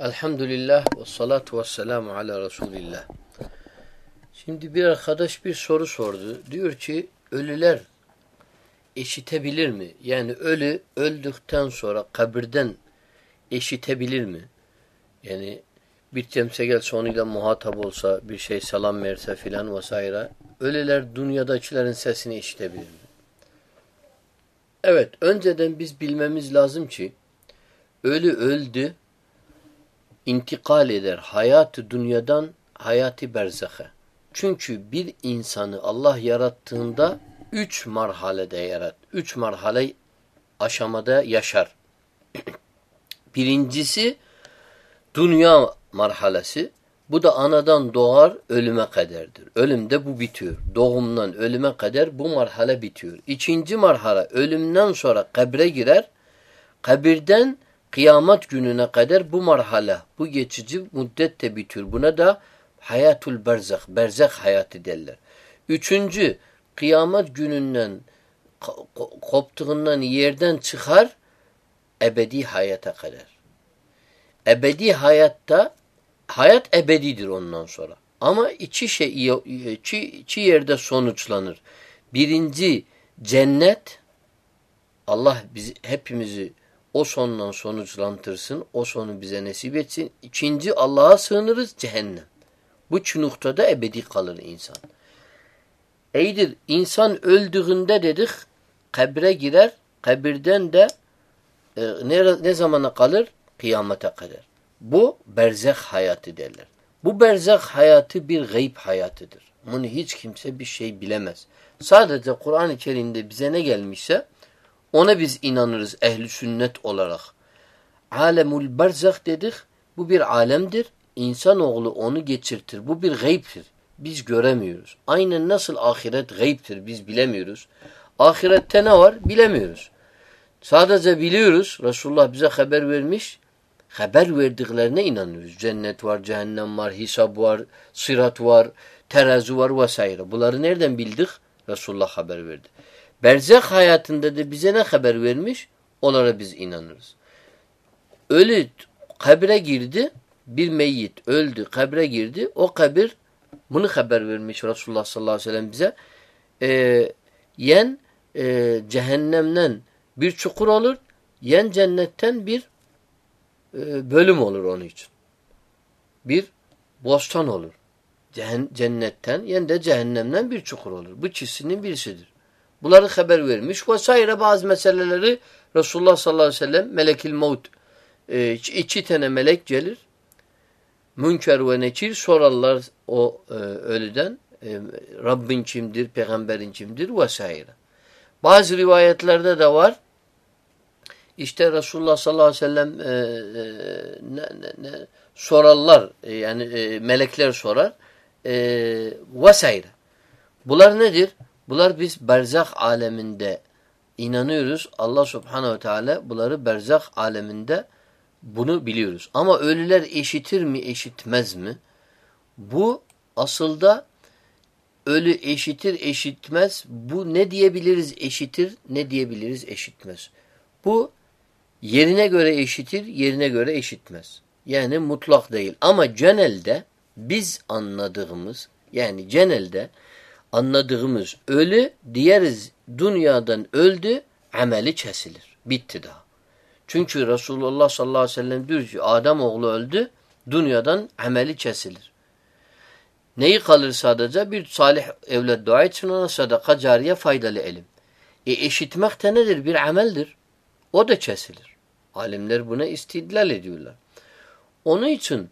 Elhamdülillah ve salatu ve selamu ala Resulillah. Şimdi bir arkadaş bir soru sordu. Diyor ki ölüler eşitebilir mi? Yani ölü öldükten sonra kabirden eşitebilir mi? Yani bir temse gelse onunla muhatap olsa, bir şey selam verse filan vesaire. Ölüler dünyadakilerin sesini eşitebilir mi? Evet, önceden biz bilmemiz lazım ki ölü öldü, intikal eder hayatı dünyadan hayatı berzaha. Çünkü bir insanı Allah yarattığında üç marhalede yarat. Üç marhale aşamada yaşar. Birincisi dünya marhalesi. Bu da anadan doğar ölüme kadardır. Ölümde bu bitiyor. Doğumdan ölüme kadar bu marhale bitiyor. İkinci marhale ölümden sonra kabre girer. Kabirden kıyamet gününe kadar bu marhale, bu geçici müddet de bitiyor. Buna da hayatul berzak, berzak hayatı derler. Üçüncü, kıyamet gününden koptuğundan yerden çıkar, ebedi hayata kadar. Ebedi hayatta, hayat ebedidir ondan sonra. Ama iki şey, iki, iki yerde sonuçlanır. Birinci cennet, Allah bizi, hepimizi o sondan sonuçlantırsın, o sonu bize nasip etsin. İkinci Allah'a sığınırız cehennem. Bu üç noktada ebedi kalır insan. Eydir insan öldüğünde dedik kabre girer, kabirden de e, ne, ne zamana kalır? Kıyamete kadar. Bu berzak hayatı derler. Bu berzak hayatı bir gayb hayatıdır. Bunu hiç kimse bir şey bilemez. Sadece Kur'an-ı Kerim'de bize ne gelmişse ona biz inanırız ehli sünnet olarak. Alemul berzak dedik. Bu bir alemdir. İnsanoğlu onu geçirtir. Bu bir gayiptir. Biz göremiyoruz. Aynen nasıl ahiret gayiptir biz bilemiyoruz. Ahirette ne var bilemiyoruz. Sadece biliyoruz. Resulullah bize haber vermiş. Haber verdiklerine inanıyoruz. Cennet var, cehennem var, hesap var, sırat var, terazi var vesaire. Bunları nereden bildik? Resulullah haber verdi. Berzak hayatında da bize ne haber vermiş? Onlara biz inanırız. Ölü kabre girdi, bir meyyit öldü, kabre girdi. O kabir bunu haber vermiş Resulullah sallallahu aleyhi ve sellem bize. Ee, yen e, cehennemden bir çukur olur, yen cennetten bir e, bölüm olur onun için. Bir bostan olur. Cehen, cennetten yen de cehennemden bir çukur olur. Bu çizsinin birisidir. Bunları haber vermiş. Vesaire bazı meseleleri Resulullah sallallahu aleyhi ve sellem melekil maut e, iki tane melek gelir. Münker ve nekir sorarlar o e, ölüden e, Rabbin kimdir, peygamberin kimdir vesaire. Bazı rivayetlerde de var. İşte Resulullah sallallahu aleyhi ve sellem e, e, ne, ne, ne, sorarlar e, yani e, melekler sorar e, vesaire. Bunlar nedir? Bunlar biz berzak aleminde inanıyoruz. Allah subhanehu teala bunları berzak aleminde bunu biliyoruz. Ama ölüler eşitir mi eşitmez mi? Bu asılda ölü eşitir eşitmez. Bu ne diyebiliriz eşitir ne diyebiliriz eşitmez. Bu yerine göre eşitir yerine göre eşitmez. Yani mutlak değil. Ama genelde biz anladığımız yani genelde anladığımız ölü diyeriz dünyadan öldü ameli kesilir. Bitti daha. Çünkü Resulullah sallallahu aleyhi ve sellem diyor ki Adem oğlu öldü dünyadan ameli kesilir. Neyi kalır sadece? Bir salih evlat dua için ona sadaka cariye faydalı elim. E eşitmek de nedir? Bir ameldir. O da kesilir. Alimler buna istidlal ediyorlar. Onun için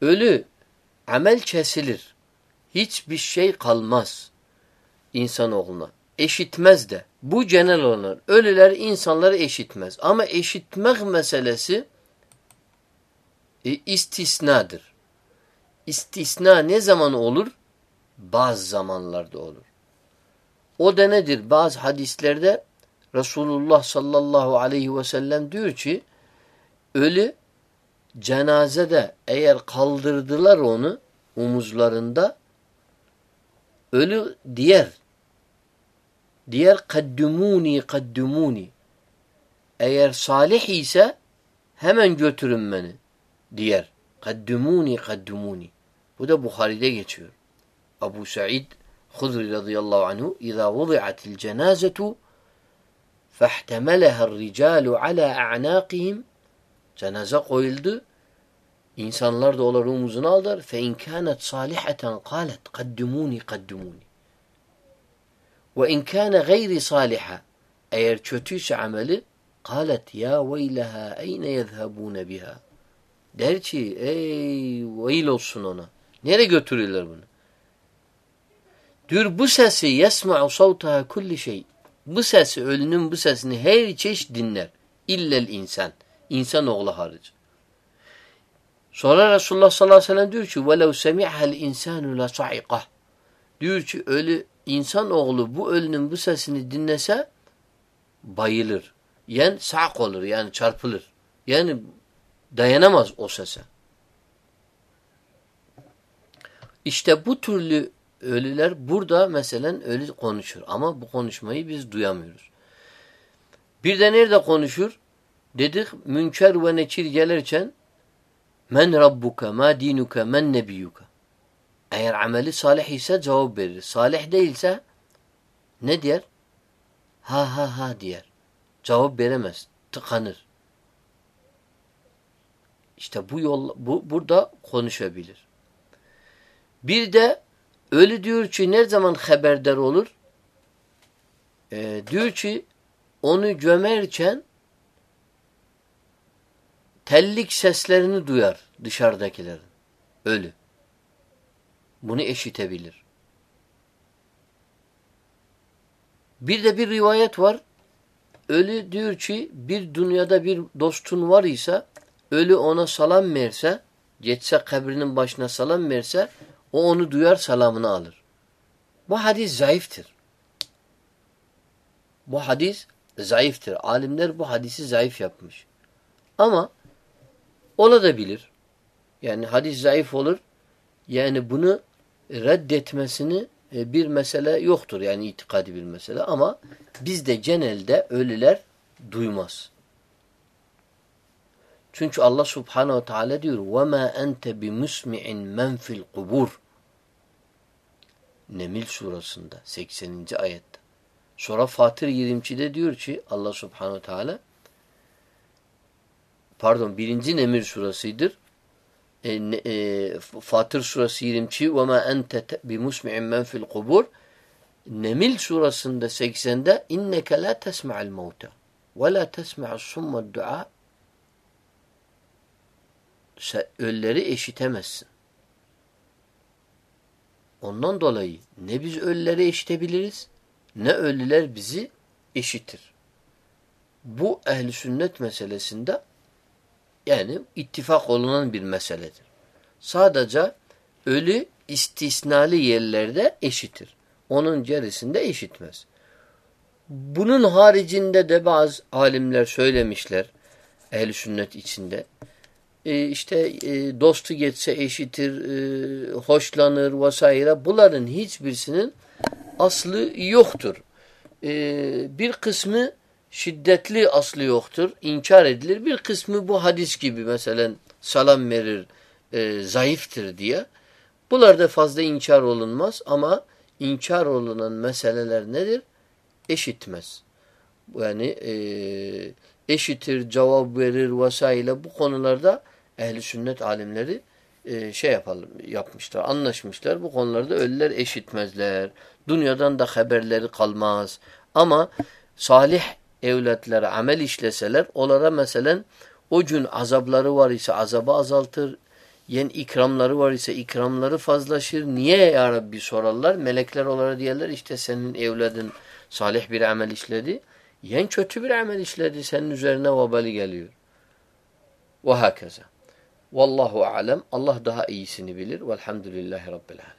ölü amel kesilir hiçbir şey kalmaz insanoğluna. Eşitmez de. Bu genel olan. Ölüler insanları eşitmez. Ama eşitmek meselesi e, istisnadır. İstisna ne zaman olur? Bazı zamanlarda olur. O da nedir? Bazı hadislerde Resulullah sallallahu aleyhi ve sellem diyor ki ölü cenazede eğer kaldırdılar onu omuzlarında Ölü diğer. Diğer kaddumuni kaddumuni. Eğer salih ise hemen götürün beni. diğer. Kaddumuni kaddumuni. Bu da Bukhari'de geçiyor. Abu Sa'id Hudri radıyallahu anhu İza vudi'atil cenazetu فَاحْتَمَلَهَا الرِّجَالُ عَلَى اَعْنَاقِهِمْ Cenaze koyuldu. İnsanlar da onları omuzuna aldılar. فَاِنْ كَانَتْ صَالِحَةً قَالَتْ قَدُّمُونِ قَدُّمُونِ وَاِنْ كَانَ غَيْرِ صَالِحًا Eğer kötüyse ameli قالت ya veyleha eyne yezhabune biha. Der ki ey veil olsun ona. Nereye götürürler bunu? Diyor bu sesi yesma'u savtaha kulli şey. Bu sesi ölünün bu sesini her çeşit dinler. İllel insan. İnsan oğlu hariç. Sonra Resulullah sallallahu aleyhi ve sellem diyor ki وَلَوْ سَمِعَهَا الْاِنْسَانُ لَصَعِقَهُ Diyor ki ölü insan oğlu bu ölünün bu sesini dinlese bayılır. Yani sak olur yani çarpılır. Yani dayanamaz o sese. İşte bu türlü ölüler burada mesela ölü konuşur. Ama bu konuşmayı biz duyamıyoruz. Bir de nerede konuşur? Dedik münker ve nekir gelirken men rabbuka ma dinuka men nebiyuka eğer ameli salih ise cevap verir. Salih değilse ne der? Ha ha ha diyer. Cevap veremez. Tıkanır. İşte bu yol bu burada konuşabilir. Bir de öyle diyor ki ne zaman haberdar olur? Ee, diyor ki onu gömerken tellik seslerini duyar dışarıdakilerin. Ölü. Bunu eşitebilir. Bir de bir rivayet var. Ölü diyor ki bir dünyada bir dostun var ise ölü ona salam verse geçse kabrinin başına salam verse o onu duyar salamını alır. Bu hadis zayıftır. Bu hadis zayıftır. Alimler bu hadisi zayıf yapmış. Ama ola da bilir. Yani hadis zayıf olur. Yani bunu reddetmesini e, bir mesele yoktur. Yani itikadi bir mesele ama bizde genelde ölüler duymaz. Çünkü Allah subhanehu ve teala diyor وَمَا أَنْتَ بِمُسْمِعٍ مَنْ فِي الْقُبُورِ Nemil surasında 80. ayette. Sonra Fatır 22'de diyor ki Allah subhanehu ve teala pardon birinci Nemir surasıdır. E, e, Fatır surası 22 ve ma ente bi musmi'in men fil kubur Nemil surasında 80'de inneke la tesma'al mevte ve la tesma'as summa'd dua ölleri eşitemezsin. Ondan dolayı ne biz ölüleri eşitebiliriz ne ölüler bizi eşitir. Bu ehli sünnet meselesinde yani ittifak olunan bir meseledir. Sadece ölü istisnali yerlerde eşitir. Onun gerisinde eşitmez. Bunun haricinde de bazı alimler söylemişler ehl sünnet içinde. E işte e, dostu geçse eşitir, e, hoşlanır vesaire. Bunların hiçbirisinin aslı yoktur. E, bir kısmı şiddetli aslı yoktur, inkar edilir. Bir kısmı bu hadis gibi mesela salam verir, e, zayıftır diye. Bunlarda fazla inkar olunmaz ama inkar olunan meseleler nedir? Eşitmez. Yani e, eşitir, cevap verir vesaire bu konularda ehli sünnet alimleri e, şey yapalım yapmışlar, anlaşmışlar. Bu konularda ölüler eşitmezler. Dünyadan da haberleri kalmaz. Ama salih evlatlere amel işleseler onlara mesela o gün azapları var ise azabı azaltır. Yen ikramları var ise ikramları fazlaşır. Niye ya Rabbi sorarlar. Melekler onlara diyorlar işte senin evladın salih bir amel işledi. Yen kötü bir amel işledi. Senin üzerine vabali geliyor. Ve hakeza. Vallahu alem. Allah daha iyisini bilir. Velhamdülillahi Rabbil alem.